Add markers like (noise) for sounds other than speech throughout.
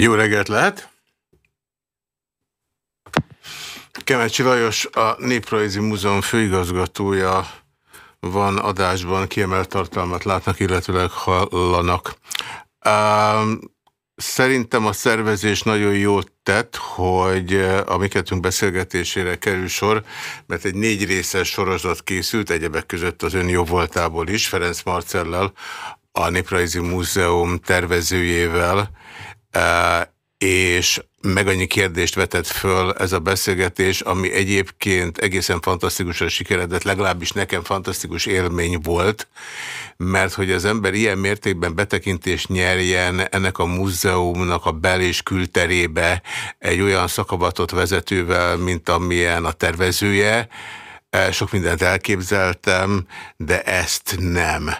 Jó reggelt lehet! Kemecsi Lajos, a Néprajzi Múzeum főigazgatója van adásban, kiemelt tartalmat látnak, illetőleg hallanak. Um, Szerintem a szervezés nagyon jól tett, hogy a mi beszélgetésére kerül sor, mert egy négy részes sorozat készült, egyebek között az ön jó voltából is, Ferenc Marcellel, a Néprajzi Múzeum tervezőjével, és meg annyi kérdést vetett föl ez a beszélgetés, ami egyébként egészen fantasztikusan sikeredett, legalábbis nekem fantasztikus élmény volt, mert hogy az ember ilyen mértékben betekintést nyerjen ennek a múzeumnak a bel- és külterébe egy olyan szakavatott vezetővel, mint amilyen a tervezője, sok mindent elképzeltem, de ezt nem.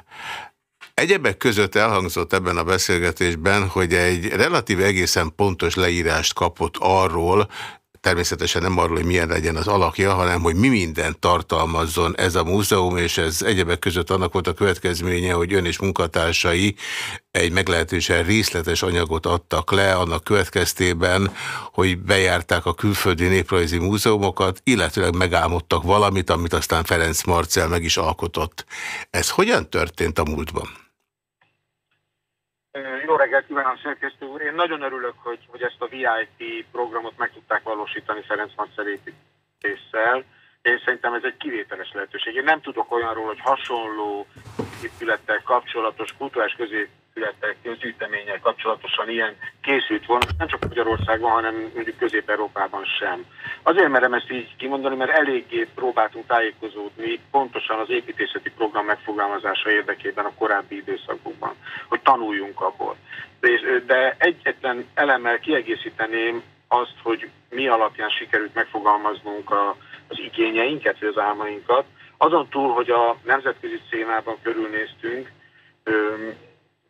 Egyebek között elhangzott ebben a beszélgetésben, hogy egy relatív egészen pontos leírást kapott arról, természetesen nem arról, hogy milyen legyen az alakja, hanem hogy mi minden tartalmazzon ez a múzeum, és ez egyebek között annak volt a következménye, hogy ön és munkatársai egy meglehetősen részletes anyagot adtak le annak következtében, hogy bejárták a külföldi néprajzi múzeumokat, illetőleg megálmodtak valamit, amit aztán Ferenc Marcel meg is alkotott. Ez hogyan történt a múltban? Jó reggelt kívánok, szerkesztő úr! Én nagyon örülök, hogy, hogy ezt a VIP programot meg tudták valósítani Ferenc Marcel építéssel. Én szerintem ez egy kivételes lehetőség. Én nem tudok olyanról, hogy hasonló épülettel kapcsolatos kulturális közé épületek, közgyűjtemények kapcsolatosan ilyen készült volna, nem csak Magyarországon, hanem mondjuk Közép-Európában sem. Azért merem ezt így kimondani, mert eléggé próbáltunk tájékozódni pontosan az építészeti program megfogalmazása érdekében a korábbi időszakokban, hogy tanuljunk abból. De, de egyetlen elemmel kiegészíteném azt, hogy mi alapján sikerült megfogalmaznunk a, az igényeinket, vagy az álmainkat. Azon túl, hogy a nemzetközi szénában körülnéztünk,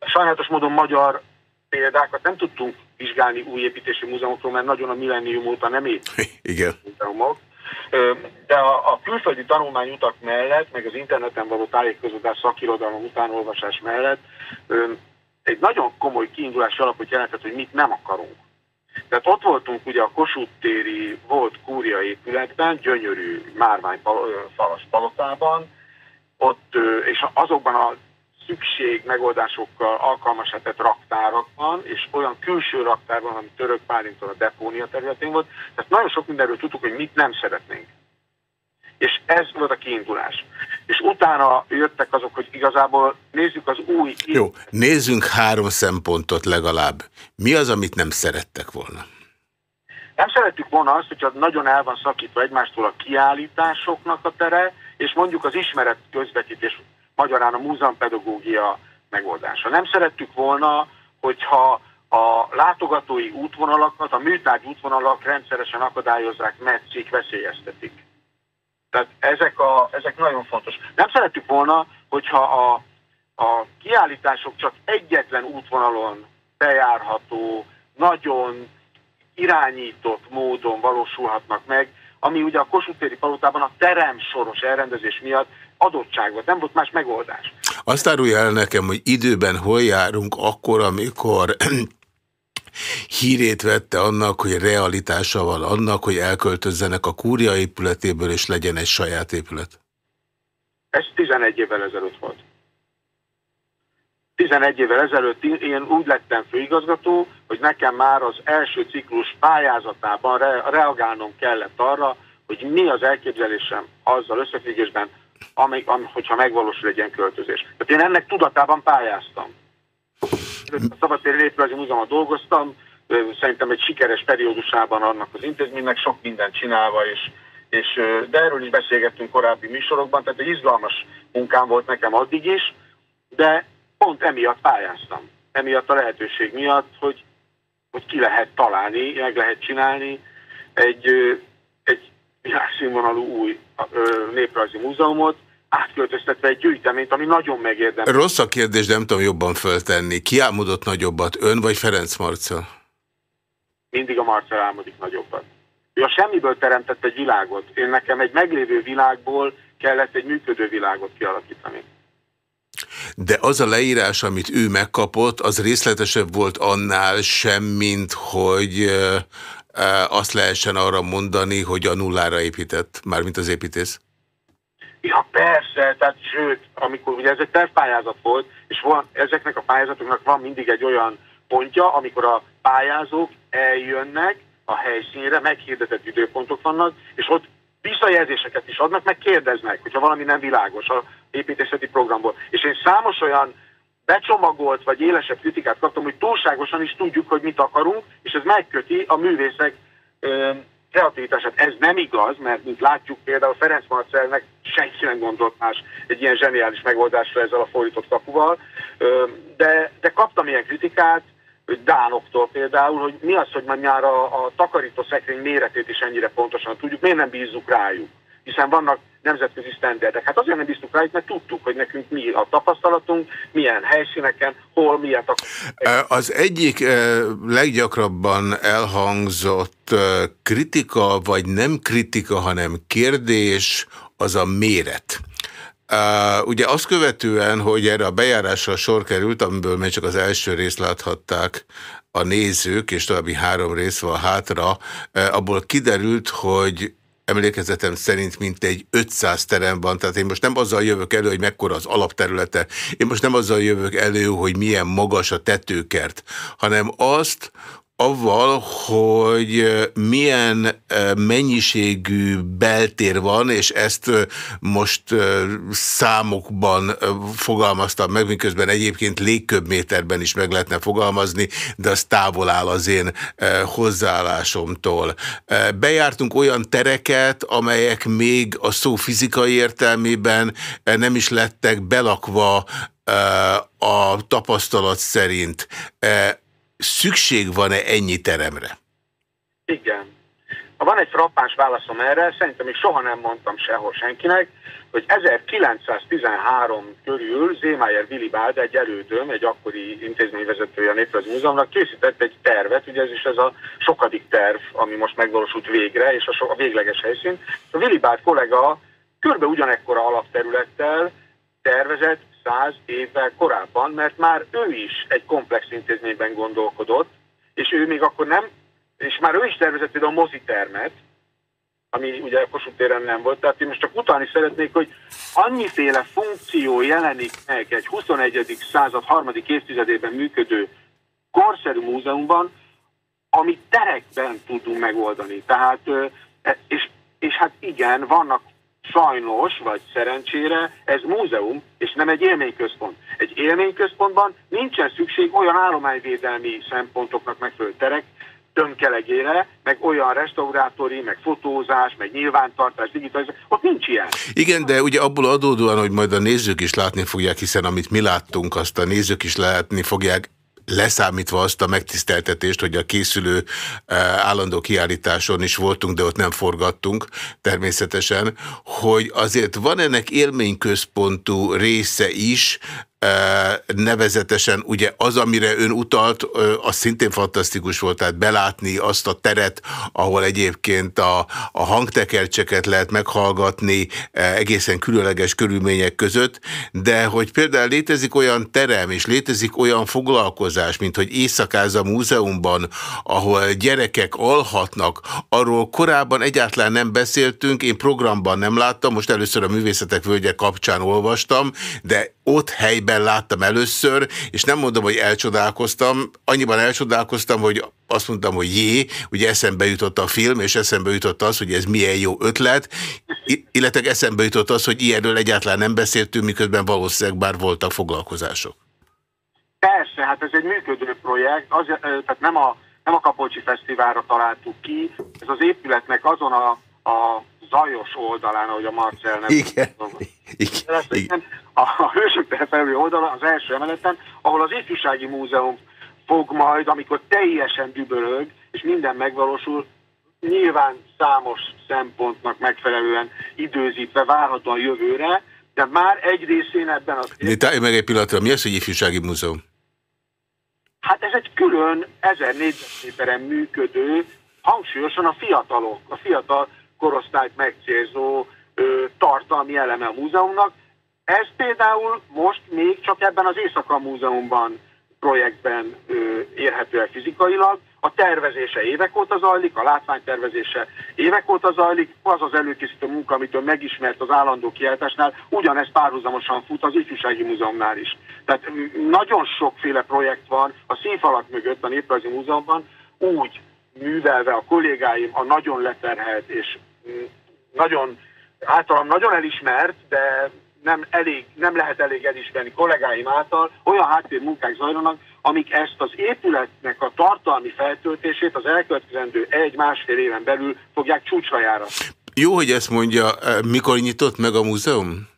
sajnálatos módon magyar példákat nem tudtunk vizsgálni új építési múzeumokról, mert nagyon a millennium óta nem (laughs) Igen. múzeumok. De a, a külföldi tanulmányutak mellett, meg az interneten való tájékozódás, szakirodalom, utánolvasás mellett egy nagyon komoly kiindulási alapot jelentett, hogy mit nem akarunk. Tehát ott voltunk ugye a Kossuth téri volt kúria épületben, gyönyörű márványfalas palotában, ott, és azokban a szükség megoldásokkal alkalmas hetett raktárakban, és olyan külső raktárban, ami török Pálinktól a depónia területén volt. Tehát nagyon sok mindenről tudtuk, hogy mit nem szeretnénk. És ez volt a kiindulás. És utána jöttek azok, hogy igazából nézzük az új... Jó, nézzünk három szempontot legalább. Mi az, amit nem szerettek volna? Nem szerettük volna azt, hogyha nagyon el van szakítva egymástól a kiállításoknak a tere, és mondjuk az ismeret közvetítés magyarán a múzeumpedagógia megoldása. Nem szerettük volna, hogyha a látogatói útvonalakat, a műtárgy útvonalak rendszeresen akadályozzák, metszik, veszélyeztetik. Tehát ezek, a, ezek nagyon fontos. Nem szerettük volna, hogyha a, a kiállítások csak egyetlen útvonalon bejárható, nagyon irányított módon valósulhatnak meg, ami ugye a Kossuth téri palotában a terem soros elrendezés miatt adottság volt, nem volt más megoldás. Azt árulja el nekem, hogy időben hol járunk akkor, amikor (clears throat) hírét vette annak, hogy realitása van annak, hogy elköltözzenek a kúria épületéből, és legyen egy saját épület? Ez 11 évvel ezelőtt volt. 11 évvel ezelőtt én úgy lettem főigazgató, hogy nekem már az első ciklus pályázatában re reagálnom kellett arra, hogy mi az elképzelésem azzal összefüggésben, amely, am, hogyha megvalósul egy ilyen költözés. Tehát én ennek tudatában pályáztam. A Szabadtéri Néprázi Múzeumban dolgoztam, szerintem egy sikeres periódusában annak az intézménynek, sok mindent csinálva, és, és, de erről is beszélgettünk korábbi műsorokban, tehát egy izgalmas munkám volt nekem addig is, de pont emiatt pályáztam. Emiatt a lehetőség miatt, hogy, hogy ki lehet találni, meg lehet csinálni egy, egy világszínvonalú új néprajzi múzeumot, átköltöztetve egy gyűjteményt, ami nagyon megérdemel. Rossz a kérdés, nem tudom jobban föltenni. Ki álmodott nagyobbat, ön vagy Ferenc Marcel? Mindig a Marcel álmodik nagyobbat. Ő a semmiből teremtett egy világot. Én nekem egy meglévő világból kellett egy működő világot kialakítani. de az a leírás, amit ő megkapott, az részletesebb volt annál sem, mint hogy azt lehessen arra mondani, hogy a nullára épített, mármint az építész? Ja, persze, tehát sőt, amikor ugye ez egy tervpályázat volt, és van, ezeknek a pályázatoknak van mindig egy olyan pontja, amikor a pályázók eljönnek a helyszínre, meghirdetett időpontok vannak, és ott visszajelzéseket is adnak, meg kérdeznek, hogyha valami nem világos a építészeti programból. És én számos olyan becsomagolt vagy élesebb kritikát kaptam, hogy túlságosan is tudjuk, hogy mit akarunk, és ez megköti a művészek ö, kreativitását. Ez nem igaz, mert mint látjuk például Ferenc Marcelnek senki nem gondolt más egy ilyen zseniális megoldásra ezzel a fordított kapuval, ö, de, de kaptam ilyen kritikát, Dánoktól például, hogy mi az, hogy már a, a takarító szekrény méretét is ennyire pontosan tudjuk, miért nem bízzuk rájuk? Hiszen vannak nemzetközi sztenderdek. Hát azért nem bíztuk rájuk, mert tudtuk, hogy nekünk mi a tapasztalatunk, milyen helyszíneken, hol, milyen Az egyik leggyakrabban elhangzott kritika, vagy nem kritika, hanem kérdés, az a méret. Uh, ugye azt követően, hogy erre a bejárásra sor került, amiből még csak az első részt láthatták a nézők, és további három rész van hátra, uh, abból kiderült, hogy emlékezetem szerint mint egy 500 terem van, tehát én most nem azzal jövök elő, hogy mekkora az alapterülete, én most nem azzal jövök elő, hogy milyen magas a tetőkert, hanem azt, avval, hogy milyen mennyiségű beltér van, és ezt most számokban fogalmaztam meg, miközben egyébként légköbméterben is meg lehetne fogalmazni, de az távol áll az én hozzáállásomtól. Bejártunk olyan tereket, amelyek még a szó fizikai értelmében nem is lettek belakva a tapasztalat szerint szükség van-e ennyi teremre? Igen. Ha van egy frappáns válaszom erre, szerintem még soha nem mondtam sehol senkinek, hogy 1913 körül Zémájer Willibald, egy elődöm, egy akkori intézményvezetője a Néprajzi Múzeumnak készített egy tervet, ugye ez is ez a sokadik terv, ami most megvalósult végre, és a, so, a végleges helyszín. A Willibald kollega körbe ugyanekkora alapterülettel tervezett száz évvel korábban, mert már ő is egy komplex intézményben gondolkodott, és ő még akkor nem, és már ő is tervezett például a mozitermet, ami ugye a Kossuth téren nem volt, tehát én most csak utalni szeretnék, hogy annyiféle funkció jelenik meg egy 21. század harmadik évtizedében működő korszerű múzeumban, amit terekben tudunk megoldani. Tehát, e, és, és hát igen, vannak sajnos, vagy szerencsére ez múzeum, és nem egy élményközpont. Egy élményközpontban nincsen szükség olyan állományvédelmi szempontoknak megfelelő terek, tömkelegére, meg olyan restaurátori, meg fotózás, meg nyilvántartás, digitalizálás, ott nincs ilyen. Igen, de ugye abból adódóan, hogy majd a nézők is látni fogják, hiszen amit mi láttunk, azt a nézők is látni fogják, leszámítva azt a megtiszteltetést, hogy a készülő eh, állandó kiállításon is voltunk, de ott nem forgattunk természetesen, hogy azért van ennek élményközpontú része is, nevezetesen ugye az, amire ön utalt, az szintén fantasztikus volt, tehát belátni azt a teret, ahol egyébként a, a hangtekercseket lehet meghallgatni egészen különleges körülmények között, de hogy például létezik olyan terem, és létezik olyan foglalkozás, mint hogy éjszakáz a múzeumban, ahol gyerekek alhatnak, arról korábban egyáltalán nem beszéltünk, én programban nem láttam, most először a Művészetek Völgye kapcsán olvastam, de ott helyben láttam először, és nem mondom, hogy elcsodálkoztam, annyiban elcsodálkoztam, hogy azt mondtam, hogy jé, ugye eszembe jutott a film, és eszembe jutott az, hogy ez milyen jó ötlet, illetve eszembe jutott az, hogy ilyenről egyáltalán nem beszéltünk, miközben valószínűleg bár voltak foglalkozások. Persze, hát ez egy működő projekt, az, tehát nem a, nem a Kapolcsi Fesztiválra találtuk ki, ez az épületnek azon a, a zajos oldalán, ahogy a Marcel nem Igen. Igen. Igen. A, Hősök felfelé oldalon, az első emeleten, ahol az Ifjúsági Múzeum fog majd, amikor teljesen dübörög, és minden megvalósul, nyilván számos szempontnak megfelelően időzítve várhatóan jövőre, de már egy részén ebben az... Táj meg egy pillanatra, mi az, hogy ifjúsági múzeum? Hát ez egy külön ezer négyzetméteren működő, hangsúlyosan a fiatalok, a fiatal korosztályt megcélzó ö, tartalmi eleme a múzeumnak. Ez például most még csak ebben az Éjszaka Múzeumban projektben ö, érhető el fizikailag. A tervezése évek óta zajlik, a látványtervezése évek óta zajlik, az az előkészítő munka, amitől megismert az állandó kiállításnál, ugyanezt párhuzamosan fut az Ifjúsági Múzeumnál is. Tehát nagyon sokféle projekt van a színfalak mögött a Néprajzi Múzeumban, úgy művelve a kollégáim a nagyon leterhelt és nagyon általam nagyon elismert, de nem, elég, nem lehet elég elismerni kollégáim által, olyan háttérmunkák zajlanak, amik ezt az épületnek a tartalmi feltöltését az elkövetkezendő egy-másfél éven belül fogják csúcsra jára. Jó, hogy ezt mondja. Mikor nyitott meg a múzeum?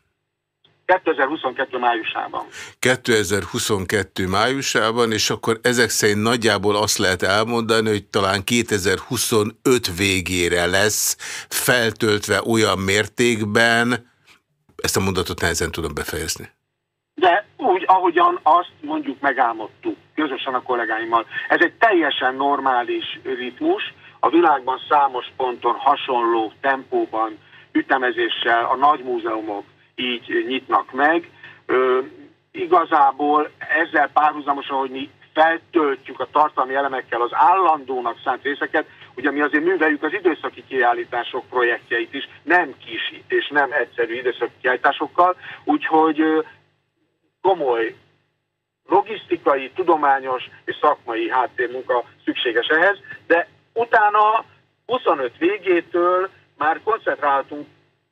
2022 májusában. 2022 májusában, és akkor ezek szerint nagyjából azt lehet elmondani, hogy talán 2025 végére lesz feltöltve olyan mértékben, ezt a mondatot nehezen tudom befejezni. De úgy, ahogyan azt mondjuk megálmodtuk, közösen a kollégáimmal. Ez egy teljesen normális ritmus, a világban számos ponton hasonló tempóban, ütemezéssel a nagy múzeumok így nyitnak meg. Ö, igazából ezzel párhuzamosan, hogy mi feltöltjük a tartalmi elemekkel az állandónak szánt részeket, ugye mi azért műveljük az időszaki kiállítások projektjeit is, nem kis és nem egyszerű időszaki kiállításokkal, úgyhogy komoly logisztikai, tudományos és szakmai háttérmunka szükséges ehhez, de utána 25 végétől már koncentráltunk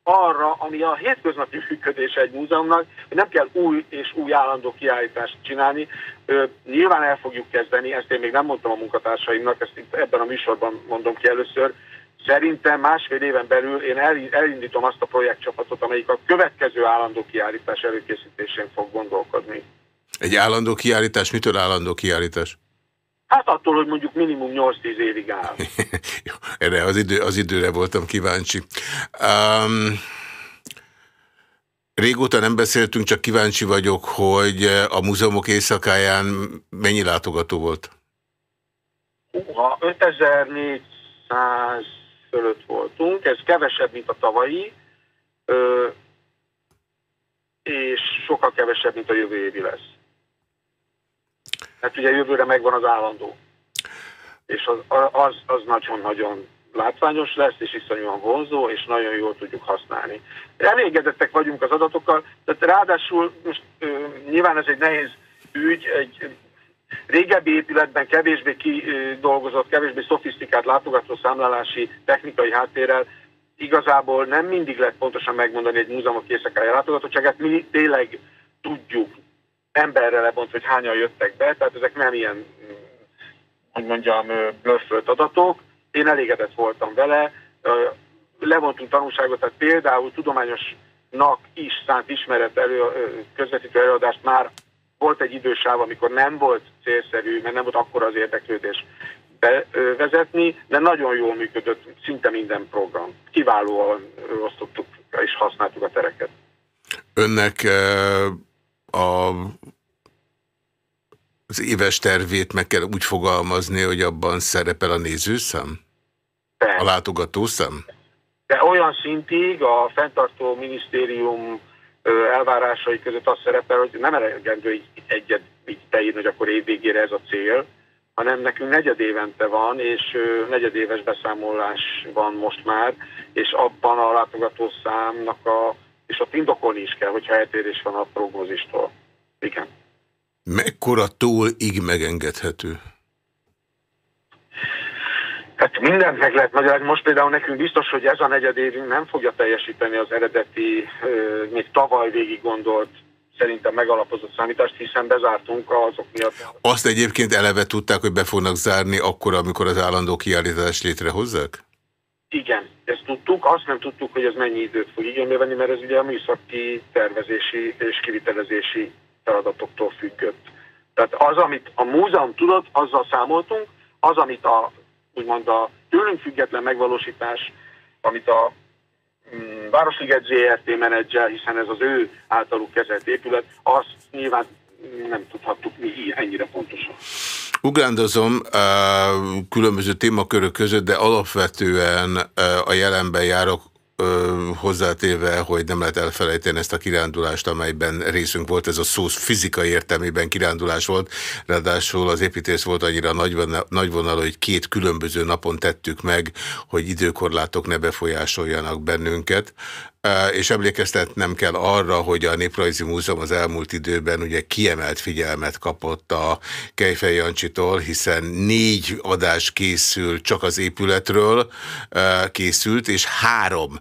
arra, ami a hétköznapi működése egy múzeumnak, hogy nem kell új és új állandó kiállítást csinálni. Ö, nyilván el fogjuk kezdeni, ezt én még nem mondtam a munkatársaimnak, ezt itt ebben a műsorban mondom ki először. Szerintem másfél éven belül én elindítom azt a projektcsapatot, amelyik a következő állandó kiállítás előkészítésén fog gondolkodni. Egy állandó kiállítás? Mitől állandó kiállítás? Hát attól, hogy mondjuk minimum 8-10 évig áll. (laughs) Erre az, idő, az időre voltam kíváncsi. Um, régóta nem beszéltünk, csak kíváncsi vagyok, hogy a múzeumok éjszakáján mennyi látogató volt? Uha, 5400 fölött voltunk, ez kevesebb, mint a tavalyi, és sokkal kevesebb, mint a jövő évi lesz. Hát ugye jövőre megvan az állandó. És az, az, az nagyon-nagyon látványos lesz, és iszonyúan vonzó, és nagyon jól tudjuk használni. Elégedettek vagyunk az adatokkal, tehát ráadásul most ö, nyilván ez egy nehéz ügy, egy régebbi épületben kevésbé kidolgozott, kevésbé szofisztikált látogatószámlálási technikai háttérrel igazából nem mindig lehet pontosan megmondani egy múzeumok éjszakája látogatottságát, mi tényleg tudjuk emberre lebont, hogy hányan jöttek be, tehát ezek nem ilyen, hogy mondjam, blöffölt adatok. Én elégedett voltam vele, levontunk tanulságot, tehát például tudományosnak is szánt ismeret elő, közvetítő előadást már volt egy idősáv, amikor nem volt célszerű, mert nem volt akkora az érdeklődés bevezetni, de nagyon jól működött szinte minden program. Kiválóan osztottuk és használtuk a tereket. Önnek a, az éves tervét meg kell úgy fogalmazni, hogy abban szerepel a nézőszám? A látogatószám? De olyan szintig a fenntartó minisztérium elvárásai között az szerepel, hogy nem elegendő így egyet így beírni, hogy akkor évvégére ez a cél, hanem nekünk negyed évente van, és negyedéves beszámolás van most már, és abban a látogatószámnak a és ott indokolni is kell, hogyha eltérés van a prognózistól. Igen. Mekkora túl így megengedhető? Hát mindent meg lehet magyarázni. Most például nekünk biztos, hogy ez a negyed évünk nem fogja teljesíteni az eredeti, még tavaly végig gondolt szerintem megalapozott számítást, hiszen bezártunk azok miatt. Azt egyébként eleve tudták, hogy be fognak zárni akkor, amikor az állandó kiállítást létrehozzák? Igen, ezt tudtuk, azt nem tudtuk, hogy ez mennyi időt fog igénybe venni, mert ez ugye a műszaki tervezési és kivitelezési feladatoktól függött. Tehát az, amit a múzeum tudott, azzal számoltunk, az, amit a, úgymond a tőlünk független megvalósítás, amit a mm, Városliget ZRT menedzser, hiszen ez az ő általuk kezelt épület, azt nyilván nem tudhattuk mi ennyire pontosan. Ugrándozom különböző témakörök között, de alapvetően a jelenben járok hozzátéve, hogy nem lehet elfelejteni ezt a kirándulást, amelyben részünk volt, ez a szó fizikai értelmében kirándulás volt, ráadásul az építész volt annyira nagyvonalú, hogy két különböző napon tettük meg, hogy időkorlátok ne befolyásoljanak bennünket és emlékeztetnem kell arra, hogy a Néprajzi Múzeum az elmúlt időben ugye kiemelt figyelmet kapott a Kejfej Jancsitól, hiszen négy adás készül csak az épületről készült, és három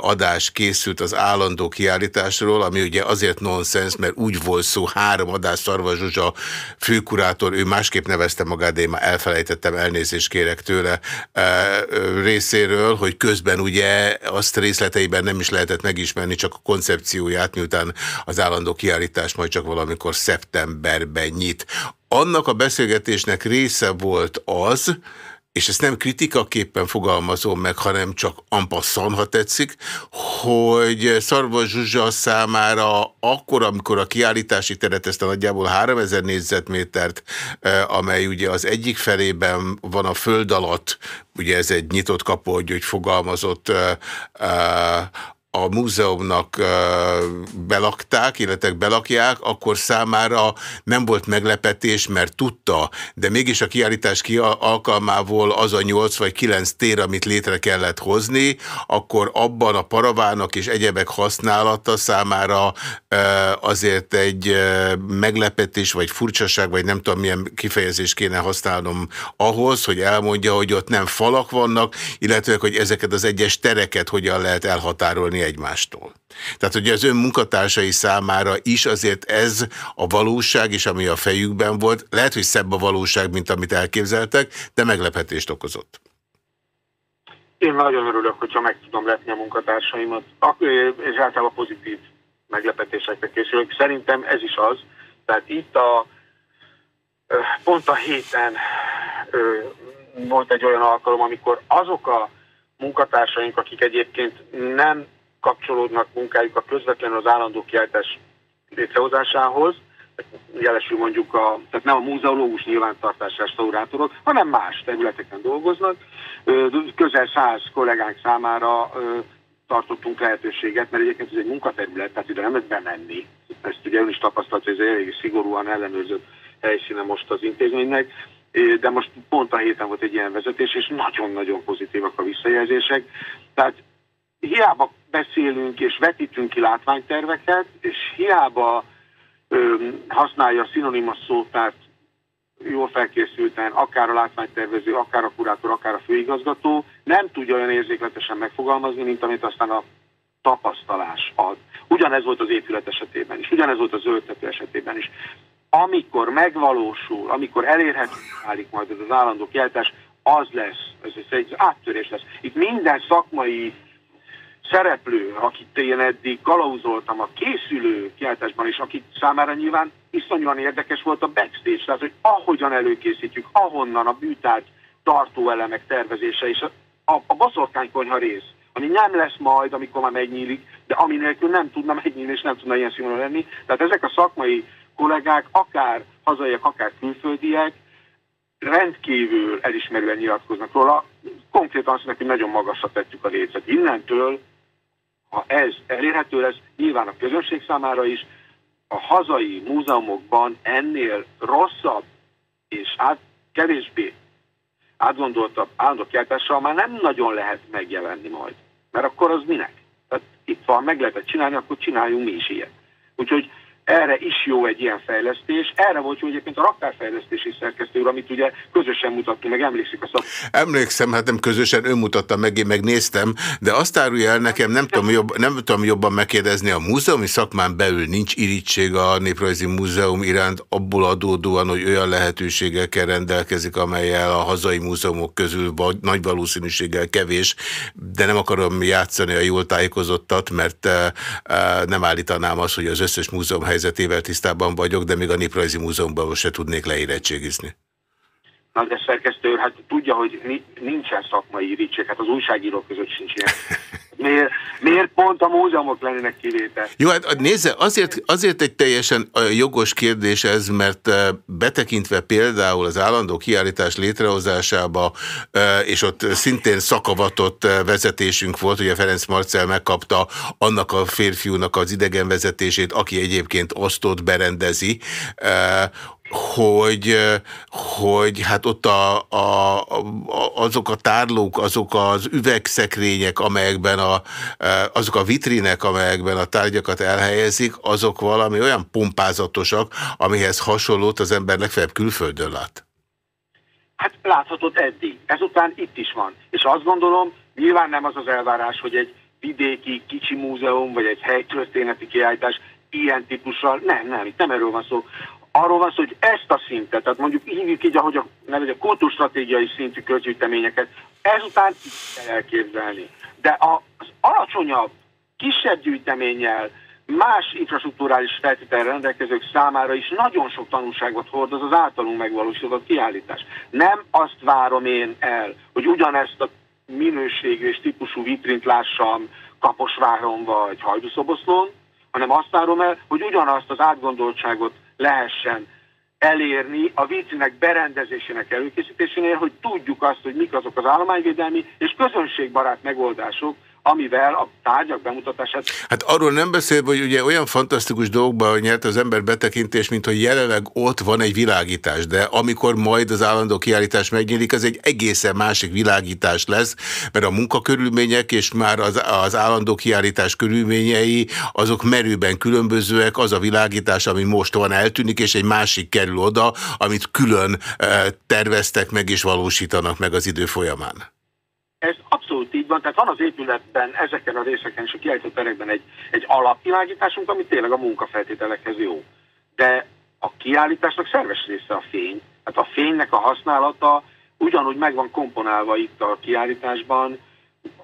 adás készült az állandó kiállításról, ami ugye azért nonsens, mert úgy volt szó, három adás Szarva Zsuzsa főkurátor, ő másképp nevezte magát, de én már elfelejtettem, elnézést kérek tőle részéről, hogy közben ugye azt részleteiben nem is lehetett megismerni, csak a koncepcióját, miután az állandó kiállítás majd csak valamikor szeptemberben nyit. Annak a beszélgetésnek része volt az, és ezt nem kritikaképpen fogalmazom meg, hanem csak ampasszan, ha tetszik, hogy Szarva Zsuzsa számára akkor, amikor a kiállítási teret ezt a nagyjából 3000 négyzetmétert, eh, amely ugye az egyik felében van a föld alatt, ugye ez egy nyitott kapu, hogy fogalmazott, eh, eh, a múzeumnak belakták, illetve belakják, akkor számára nem volt meglepetés, mert tudta, de mégis a kiállítás ki alkalmából az a 8 vagy 9 tér, amit létre kellett hozni, akkor abban a paravának és egyebek használata számára azért egy meglepetés, vagy furcsaság, vagy nem tudom milyen kifejezést kéne használnom ahhoz, hogy elmondja, hogy ott nem falak vannak, illetve hogy ezeket az egyes tereket hogyan lehet elhatárolni egymástól. Tehát, hogy az ön munkatársai számára is azért ez a valóság, és ami a fejükben volt, lehet, hogy szebb a valóság, mint amit elképzeltek, de meglepetést okozott. Én nagyon örülök, hogyha meg tudom letni a munkatársaimat, és általában pozitív meglepetésekre készülök. Szerintem ez is az. Tehát itt a pont a héten volt egy olyan alkalom, amikor azok a munkatársaink, akik egyébként nem kapcsolódnak munkájukkal közvetlenül az állandó kiállítás létrehozásához, jelesül mondjuk a, tehát nem a múzeológus nyilvántartás restaurátorok, hanem más területeken dolgoznak. Közel száz kollégánk számára tartottunk lehetőséget, mert egyébként ez egy munkaterület, tehát ide nem lehet bemenni. Ezt ugye ön is tapasztalt, ez egy elég szigorúan ellenőrzött helyszíne most az intézménynek, de most pont a héten volt egy ilyen vezetés, és nagyon-nagyon pozitívak a visszajelzések. Tehát hiába beszélünk és vetítünk ki látványterveket, és hiába ö, használja a szinonimas szótárt jól felkészülten, akár a látványtervező, akár a kurátor, akár a főigazgató, nem tudja olyan érzékletesen megfogalmazni, mint amit aztán a tapasztalás ad. Ugyanez volt az épület esetében is, ugyanez volt az zöldtető esetében is. Amikor megvalósul, amikor elérhető válik majd ez az állandó kiáltás, az lesz, ez egy áttörés lesz. Itt minden szakmai szereplő, akit én eddig kalauzoltam a készülő kiáltásban is, akik számára nyilván iszonyúan érdekes volt a backstage, tehát hogy ahogyan előkészítjük, ahonnan a bűtárgy tartóelemek tervezése és a, a, a baszorkánykonyha rész, ami nem lesz majd, amikor már megnyílik, de ami nélkül nem tudna megnyílni, és nem tudna ilyen színvonalú lenni. Tehát ezek a szakmai kollégák, akár hazaiak, akár külföldiek, rendkívül elismerően nyilatkoznak róla. Konkrétan azt mondják, hogy nagyon magasra tettük a lécet. Innentől ha ez elérhető lesz, nyilván a közönség számára is, a hazai múzeumokban ennél rosszabb és át, kevésbé átgondoltabb állandó kiáltással már nem nagyon lehet megjelenni majd. Mert akkor az minek? Tehát itt van, meg lehetett csinálni, akkor csináljunk mi is ilyet. Úgyhogy erre is jó egy ilyen fejlesztés. Erre volt jó egyébként a raktárfejlesztési szerkesztő, amit ugye közösen mutattunk meg, emlékszik a szak. Emlékszem, hát nem közösen, ő mutatta meg, én megnéztem, de azt árulja el nekem, nem tudom, jobb, nem tudom jobban megkérdezni, a múzeumi szakmán belül nincs irítség a Néprajzi Múzeum iránt, abból adódóan, hogy olyan lehetőségekkel rendelkezik, amelyel a hazai múzeumok közül vagy, nagy valószínűséggel kevés, de nem akarom játszani a jól tájékozottat, mert e, nem állítanám azt, hogy az összes múzeum helyzetével tisztában vagyok, de még a Néprajzi Múzeumban se tudnék leérettségizni. Na de hát tudja, hogy nincsen szakmai irítség, hát az újságírók között sincs ilyen. (laughs) Miért, miért pont a múzeumok lennének kivétel? Jó, hát nézze, azért, azért egy teljesen jogos kérdés ez, mert betekintve például az állandó kiállítás létrehozásába, és ott szintén szakavatott vezetésünk volt, ugye Ferenc Marcel megkapta annak a férfiúnak az idegen vezetését, aki egyébként osztott berendezi, hogy, hogy hát ott a, a, azok a tárlók, azok az üvegszekrények, amelyekben a, azok a vitrinek, amelyekben a tárgyakat elhelyezik, azok valami olyan pompázatosak, amihez hasonlót az ember legfeljebb külföldön lát. Hát láthatott eddig. Ezután itt is van. És azt gondolom, nyilván nem az az elvárás, hogy egy vidéki kicsi múzeum, vagy egy helytörténeti kiállítás ilyen típussal, nem, nem, itt nem erről van szó, arról van szó, hogy ezt a szintet, tehát mondjuk hívjuk így, ahogy a, nevezik, a kultúrstratégiai szintű közgyűjteményeket, ezután így kell elképzelni. De az alacsonyabb, kisebb gyűjteménnyel, más infrastruktúrális feltétel rendelkezők számára is nagyon sok tanulságot hordoz az általunk megvalósított kiállítás. Nem azt várom én el, hogy ugyanezt a minőségű és típusú vitrint lássam Kaposváron vagy Hajdúszoboszlón, hanem azt várom el, hogy ugyanazt az átgondoltságot lehessen elérni a vízinek berendezésének előkészítésénél, hogy tudjuk azt, hogy mik azok az állományvédelmi és közönségbarát megoldások, amivel a tárgyak bemutatását... Hát arról nem beszél, hogy ugye olyan fantasztikus dolgokban nyert az ember betekintés, mint hogy jelenleg ott van egy világítás, de amikor majd az állandó kiállítás megnyílik, az egy egészen másik világítás lesz, mert a munkakörülmények és már az, az állandó kiállítás körülményei, azok merőben különbözőek, az a világítás, ami most van, eltűnik, és egy másik kerül oda, amit külön eh, terveztek meg és valósítanak meg az idő folyamán. Ez abszolút így van, tehát van az épületben, ezeken a részeken és a kiállított terekben egy, egy alapvilágításunk, ami tényleg a munkafeltételekhez jó. De a kiállításnak szerves része a fény. Hát a fénynek a használata ugyanúgy meg van komponálva itt a kiállításban,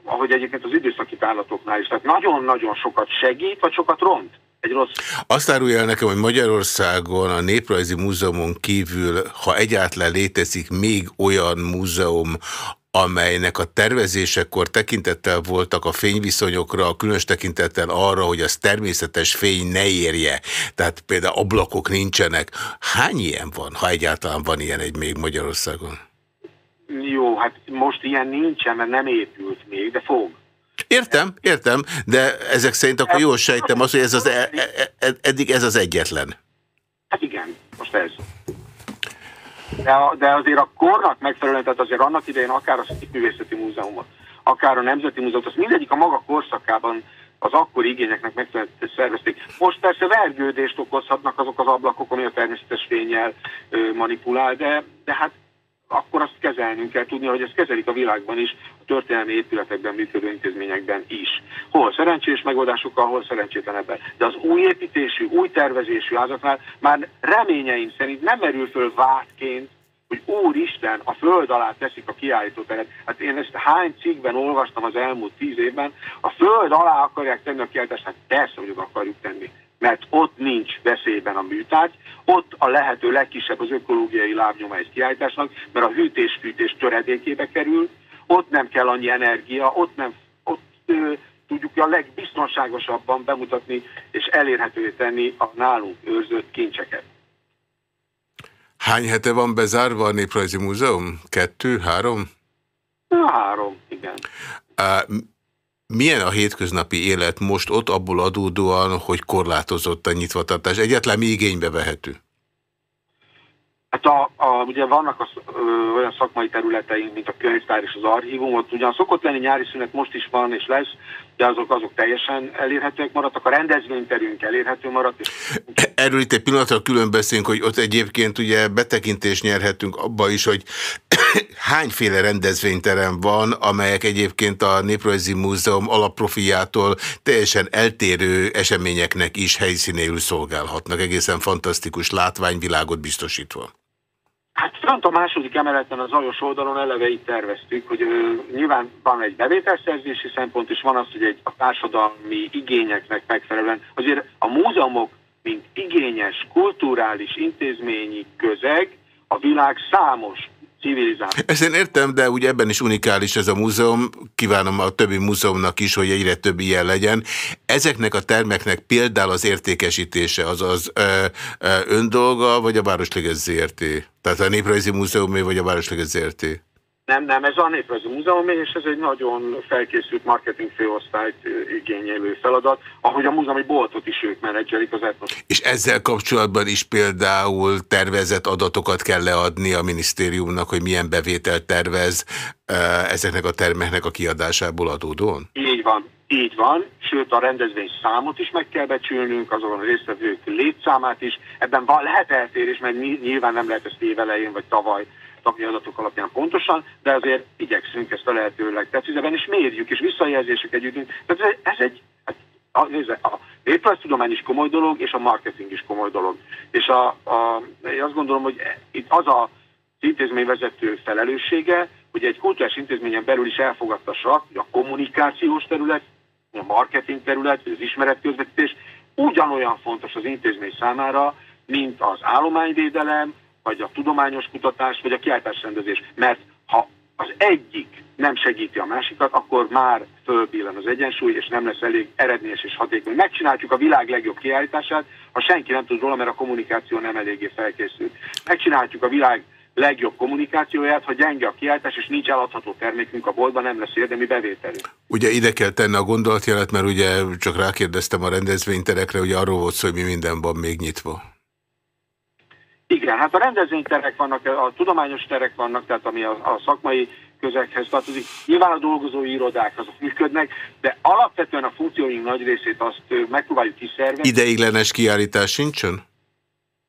ahogy egyébként az időszaki tárlatoknál is. Tehát nagyon-nagyon sokat segít, vagy sokat ront. Egy rossz. Azt árulja el nekem, hogy Magyarországon a Néprajzi Múzeumon kívül, ha egyáltalán létezik még olyan múzeum, amelynek a tervezésekor tekintettel voltak a fényviszonyokra, különös tekintettel arra, hogy az természetes fény ne érje, tehát például ablakok nincsenek. Hány ilyen van, ha egyáltalán van ilyen egy még Magyarországon? Jó, hát most ilyen nincsen, mert nem épült még, de fog. Értem, értem, de ezek szerint akkor jól sejtem azt, hogy ez az e e e eddig ez az egyetlen. Hát igen, most ez. De, de azért a kornak megfelelően, tehát azért annak idején akár a Művészeti Múzeumot, akár a Nemzeti Múzeumot, az mindegyik a maga korszakában az akkori igényeknek megfelelően szervezték. Most persze vergődést okozhatnak azok az ablakok, ami a természetes fényel manipulál, de, de hát akkor azt kezelnünk kell tudni, hogy ezt kezelik a világban is, a történelmi épületekben működő intézményekben is. Hol szerencsés megoldásokkal, hol szerencsétlenebben. De az új építésű, új tervezésű házaknál már reményeim szerint nem merül föl vádként, hogy Úristen, a föld alá teszik a kiállítóteret. Hát én ezt hány cikkben olvastam az elmúlt tíz évben, a föld alá akarják tenni a kiállítást, hát persze, hogy akarjuk tenni mert ott nincs veszélyben a műtárgy, ott a lehető legkisebb az ökológiai lábnyoma egy kiállításnak, mert a hűtés-fűtés töredékébe kerül, ott nem kell annyi energia, ott nem ott, ö, tudjuk a legbiztonságosabban bemutatni és elérhetővé tenni a nálunk őrzött kincseket. Hány hete van bezárva a Néprajzi Múzeum? Kettő, három? Három, igen. Milyen a hétköznapi élet most ott abból adódóan, hogy korlátozott a nyitvatartás? Egyetlen mi igénybe vehető? Hát a, a, ugye vannak az, ö, olyan szakmai területeink, mint a könyvtár és az archívum, ott ugyan szokott lenni nyári szünet, most is van és lesz, de azok, azok teljesen elérhetőek maradtak, a rendezvényterünk elérhető maradt. És... Erről itt egy pillanatra külön beszélünk, hogy ott egyébként ugye betekintést nyerhetünk abba is, hogy (coughs) hányféle rendezvényterem van, amelyek egyébként a Néprajzi Múzeum alapprofiától teljesen eltérő eseményeknek is helyszínéül szolgálhatnak, egészen fantasztikus látványvilágot biztosítva. Fönt a második emeleten az aljas oldalon eleve itt terveztük, hogy ö, nyilván van egy bevételszerzési szempont, és van az, hogy egy a társadalmi igényeknek megfelelően. Azért a múzeumok, mint igényes, kulturális intézményi közeg, a világ számos civilizálni. Ezt én értem, de ugye ebben is unikális ez a múzeum. Kívánom a többi múzeumnak is, hogy egyre több ilyen legyen. Ezeknek a termeknek például az értékesítése, az az ö, ö, öndolga, vagy a Városliges ZRT? Tehát a Néprajzi Múzeumé, vagy a Városliges ZRT? Nem, nem, ez a Néprajzi Múzeum, és ez egy nagyon felkészült marketing főosztályt igényelő feladat, ahogy a múzeumi boltot is ők menedzselik az etnos. És ezzel kapcsolatban is például tervezett adatokat kell leadni a minisztériumnak, hogy milyen bevételt tervez ezeknek a termeknek a kiadásából adódóan? Így van, így van, sőt a rendezvény számot is meg kell becsülnünk, azon a résztvevők létszámát is. Ebben van, lehet eltérés, mert nyilván nem lehet ezt évelején vagy tavaly tagja adatok alapján pontosan, de azért igyekszünk ezt a lehetőleg precízebben, és mérjük, és visszajelzéseket gyűjtünk. Tehát ez egy, hát, a, nézze, a néprajztudomány is komoly dolog, és a marketing is komoly dolog. És a, a, én azt gondolom, hogy itt az a intézményvezető felelőssége, hogy egy kulturális intézményen belül is elfogadtassa, hogy a kommunikációs terület, a marketing terület, az ismeretközvetítés ugyanolyan fontos az intézmény számára, mint az állományvédelem, vagy a tudományos kutatás, vagy a kiáltásrendezés. Mert ha az egyik nem segíti a másikat, akkor már fölbillen az egyensúly, és nem lesz elég eredményes és hatékony. Megcsináljuk a világ legjobb kiállítását, ha senki nem tud róla, mert a kommunikáció nem eléggé felkészült. Megcsináljuk a világ legjobb kommunikációját, ha gyenge a kiáltás, és nincs eladható termékünk a boltban, nem lesz érdemi bevételünk. Ugye ide kell tenni a gondolatjelet, mert ugye csak rákérdeztem a rendezvényterekre, hogy arról volt szó, hogy mi minden van még nyitva. Igen, hát a rendezvényterek vannak, a tudományos terek vannak, tehát ami a, a szakmai közeghez tartozik. Nyilván a dolgozói irodák azok működnek, de alapvetően a funkcióink nagy részét azt megpróbáljuk kiszervezni. Ideiglenes kiállítás sincsen?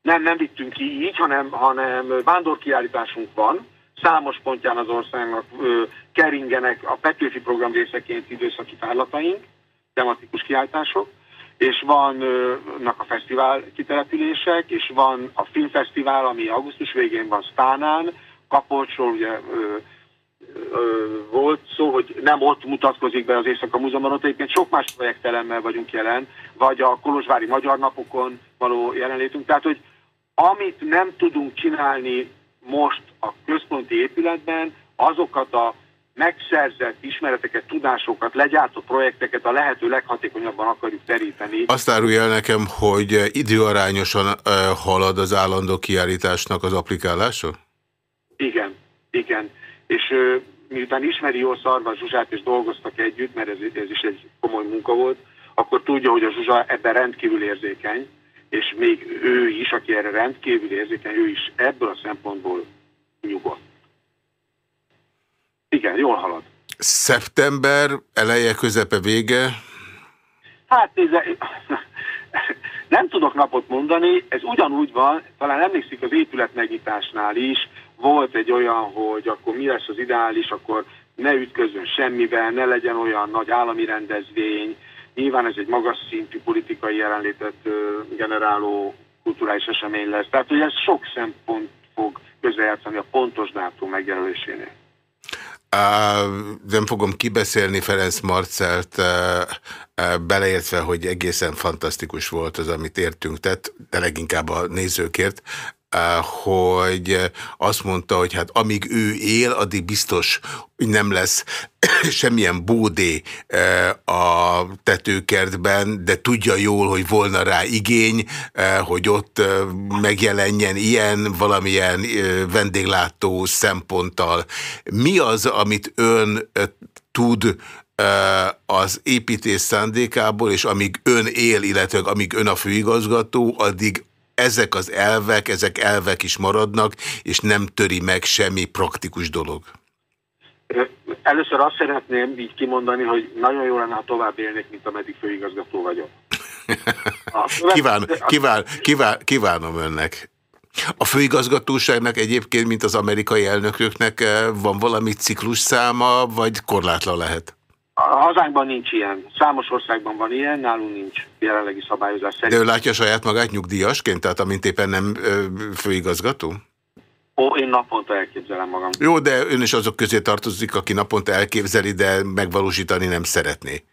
Nem, nem vittünk ki így, hanem, hanem vándorkiállításunk van. Számos pontján az országnak ö, keringenek a Petőfi program részeként időszaki tárlataink, tematikus kiállítások és vannak a fesztivál kitelepülések, és van a filmfesztivál, ami augusztus végén van Stánán, Kapolcsról ugye ö, ö, volt szó, hogy nem ott mutatkozik be az Éjszaka Múzeumban, ott egyébként sok más projektelemmel vagyunk jelen, vagy a Kolozsvári Magyar Napokon való jelenlétünk. Tehát, hogy amit nem tudunk csinálni most a központi épületben, azokat a megszerzett ismereteket, tudásokat, legyártott projekteket a lehető leghatékonyabban akarjuk teríteni. Azt árulja el nekem, hogy időarányosan halad az állandó kiállításnak az applikálása? Igen, igen. És miután ismeri jól Szarva Zsuzsát, és dolgoztak együtt, mert ez, ez is egy komoly munka volt, akkor tudja, hogy a Zsuzsa ebben rendkívül érzékeny, és még ő is, aki erre rendkívül érzékeny, ő is ebből a szempontból nyugodt. Igen, jól halad. Szeptember eleje, közepe, vége? Hát nézze, (laughs) nem tudok napot mondani, ez ugyanúgy van, talán emlékszik az épület megnyitásnál is, volt egy olyan, hogy akkor mi lesz az ideális, akkor ne ütközön semmivel, ne legyen olyan nagy állami rendezvény, nyilván ez egy magas szintű politikai jelenlétet generáló kulturális esemény lesz. Tehát, hogy ez sok szempont fog közrejátszani a pontos dátum megjelölésénél. Nem fogom kibeszélni Ferenc Marcelt, beleértve, hogy egészen fantasztikus volt az, amit értünk tett, de leginkább a nézőkért hogy azt mondta, hogy hát amíg ő él, addig biztos, hogy nem lesz (coughs) semmilyen bódé a tetőkertben, de tudja jól, hogy volna rá igény, hogy ott megjelenjen ilyen valamilyen vendéglátó szemponttal. Mi az, amit ön tud az építés szándékából, és amíg ön él, illetve amíg ön a főigazgató, addig ezek az elvek, ezek elvek is maradnak, és nem töri meg semmi praktikus dolog. Először azt szeretném így kimondani, hogy nagyon jó lenne, ha tovább élnék, mint ameddig főigazgató vagyok. (laughs) kíván, kíván, kíván, kívánom önnek. A főigazgatóságnak egyébként, mint az amerikai elnököknek van valami ciklus száma, vagy korlátlan lehet? A hazánkban nincs ilyen. Számos országban van ilyen, nálunk nincs jelenlegi szabályozás szerint. De ő látja saját magát nyugdíjasként, tehát amint éppen nem ö, főigazgató? Ó, én naponta elképzelem magam. Jó, de ön is azok közé tartozik, aki naponta elképzeli, de megvalósítani nem szeretné.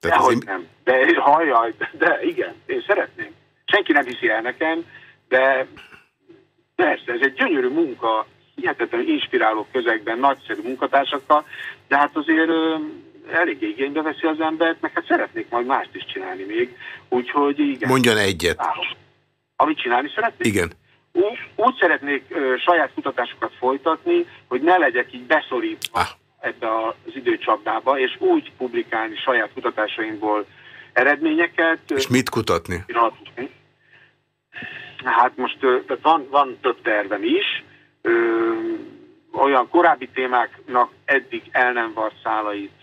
Tehát Dehogy én... nem. De hajjaj, de igen, én szeretném. Senki nem hiszi el nekem, de persze, ez egy gyönyörű munka, hihetetlen inspiráló közegben, nagyszerű munkatársakkal, de hát azért elég igénybe veszi az embert, meg hát szeretnék majd mást is csinálni még, úgyhogy igen. Mondjon egyet. Amit csinálni szeretnék? Igen. Úgy, úgy szeretnék ö, saját kutatásokat folytatni, hogy ne legyek így beszorítva ah. ebbe az időcsapdába, és úgy publikálni saját kutatásaimból eredményeket. És mit kutatni? Hát most tehát van, van több tervem is. Ö, olyan korábbi témáknak eddig el nem vart szálait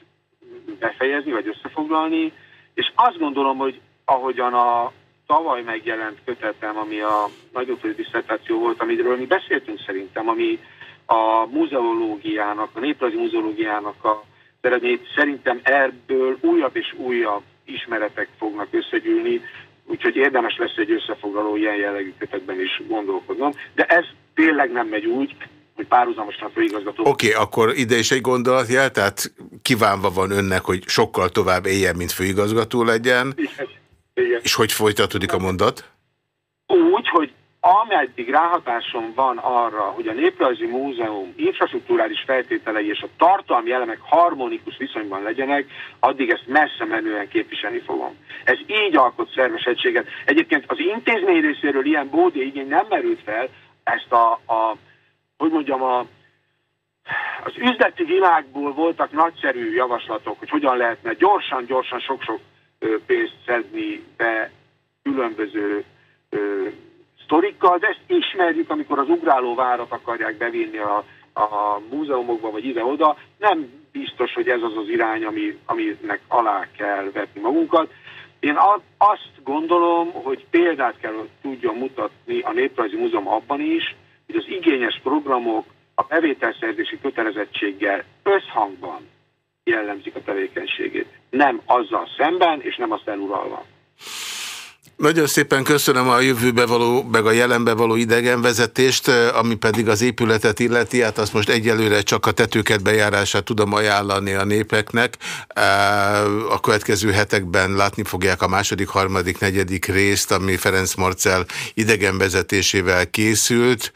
befejezni, vagy összefoglalni, és azt gondolom, hogy ahogyan a tavaly megjelent kötetem, ami a nagyobb diszertáció volt, amiről mi beszéltünk szerintem, ami a muzeológiának, a néprajzi muzeológiának a eredményét szerintem ebből újabb és újabb ismeretek fognak összegyűlni, úgyhogy érdemes lesz egy összefoglaló ilyen jellegű kötetben is gondolkodnom. De ez tényleg nem megy úgy, hogy párhuzamosan főigazgató. Oké, okay, akkor ide is egy gondolatjel, tehát kívánva van önnek, hogy sokkal tovább éljen, mint főigazgató legyen. Igen. Igen. És hogy folytatódik a mondat? Úgy, hogy ameddig ráhatásom van arra, hogy a Néprajzi Múzeum infrastruktúrális feltételei és a tartalmi elemek harmonikus viszonyban legyenek, addig ezt messze menően képviselni fogom. Ez így alkot szerves egységet. Egyébként az intézmény részéről ilyen bódi igény nem merült fel, ezt a, a hogy mondjam, a, az üzleti világból voltak nagyszerű javaslatok, hogy hogyan lehetne gyorsan-gyorsan sok-sok pénzt szedni be különböző ö, sztorikkal, de ezt ismerjük, amikor az ugráló várat akarják bevinni a, a múzeumokba, vagy ide-oda. Nem biztos, hogy ez az az irány, ami, aminek alá kell vetni magunkat. Én azt gondolom, hogy példát kell tudjon mutatni a Néprajzi Múzeum abban is, hogy az igényes programok a bevételszerzési kötelezettséggel összhangban jellemzik a tevékenységét. Nem azzal szemben, és nem azt eluralva. Nagyon szépen köszönöm a jövőbe való, meg a jelenbe való idegenvezetést, ami pedig az épületet illeti, hát azt most egyelőre csak a tetőket bejárását tudom ajánlani a népeknek. A következő hetekben látni fogják a második, harmadik, negyedik részt, ami Ferenc Marcel idegenvezetésével készült.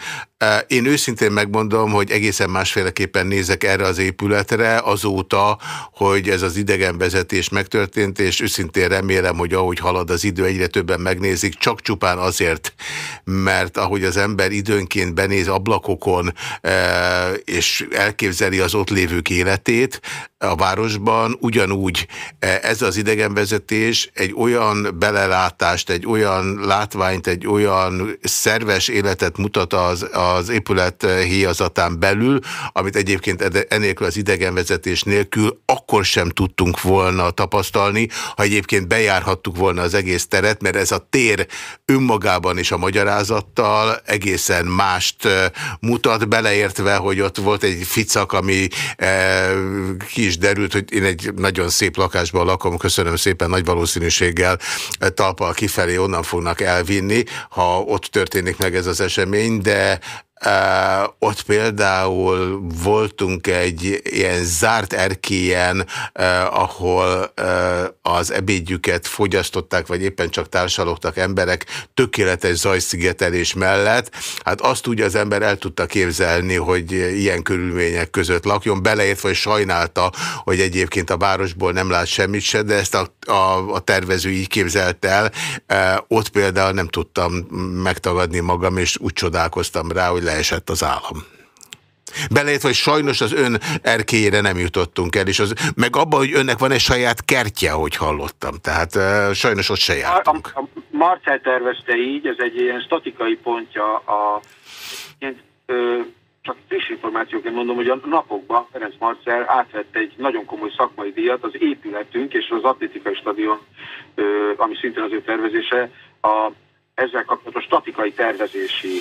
Én őszintén megmondom, hogy egészen másféleképpen nézek erre az épületre azóta, hogy ez az idegenvezetés megtörtént, és őszintén remélem, hogy ahogy halad az idő, egyre többen megnézik, csak csupán azért, mert ahogy az ember időnként benéz ablakokon, és elképzeli az ott lévők életét a városban, ugyanúgy ez az idegenvezetés egy olyan belelátást, egy olyan látványt, egy olyan szerves életet mutat az, a az épület híjazatán belül, amit egyébként enélkül az idegenvezetés nélkül akkor sem tudtunk volna tapasztalni, ha egyébként bejárhattuk volna az egész teret, mert ez a tér önmagában és a magyarázattal egészen mást mutat, beleértve, hogy ott volt egy ficak, ami ki is derült, hogy én egy nagyon szép lakásban lakom, köszönöm szépen, nagy valószínűséggel talpal kifelé onnan fognak elvinni, ha ott történik meg ez az esemény, de Uh, ott például voltunk egy ilyen zárt erkélyen, uh, ahol uh, az ebédjüket fogyasztották, vagy éppen csak társalogtak emberek tökéletes zajszigetelés mellett. Hát azt úgy az ember el tudta képzelni, hogy ilyen körülmények között lakjon, beleértve, hogy sajnálta, hogy egyébként a városból nem lát semmit se, de ezt a, a, a tervező így képzelt el. Ott például nem tudtam megtagadni magam, és úgy csodálkoztam rá, hogy leesett az állam. Belejött, hogy sajnos az ön erkélyére nem jutottunk el, és az, meg abban, hogy önnek van egy saját kertje, hogy hallottam. Tehát uh, sajnos ott se jártunk. A, a Marcel tervezte így, ez egy ilyen statikai pontja a... Ilyen, ö, csak friss információként mondom, hogy a napokban Ferenc Marcel átvette egy nagyon komoly szakmai díjat, az épületünk és az atlétikai stadion, ö, ami szintén az ő tervezése, a, ezzel kapcsolatos statikai tervezési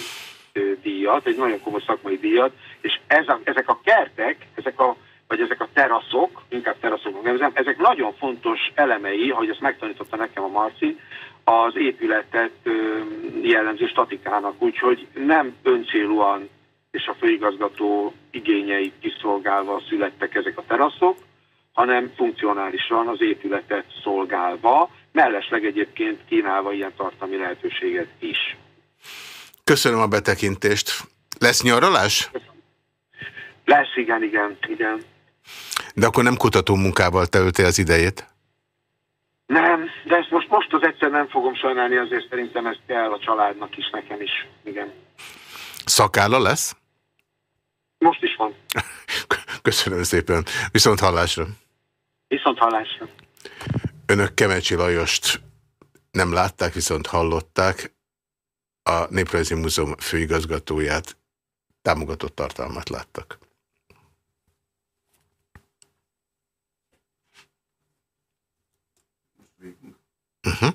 díjat, egy nagyon komoly szakmai díjat, és ez a, ezek a kertek, ezek a, vagy ezek a teraszok, inkább teraszoknak nevezem, ezek nagyon fontos elemei, ahogy ezt megtanította nekem a Marci, az épületet jellemző statikának, úgyhogy nem öncélúan és a főigazgató igényeit kiszolgálva születtek ezek a teraszok, hanem funkcionálisan az épületet szolgálva, mellesleg egyébként kínálva ilyen tartalmi lehetőséget is. Köszönöm a betekintést. Lesz nyaralás? Lesz, igen, igen, igen. De akkor nem kutató munkával telöltél az idejét? Nem, de ezt most, most az egyszer nem fogom sajnálni, azért szerintem ez kell a családnak is, nekem is, igen. Szakálla lesz? Most is van. (laughs) Köszönöm szépen. Viszont hallásra. Viszont hallásra. Önök Kemencsi Lajost nem látták, viszont hallották a Néprajzi Múzeum főigazgatóját támogatott tartalmat láttak. Uh mhm. -huh.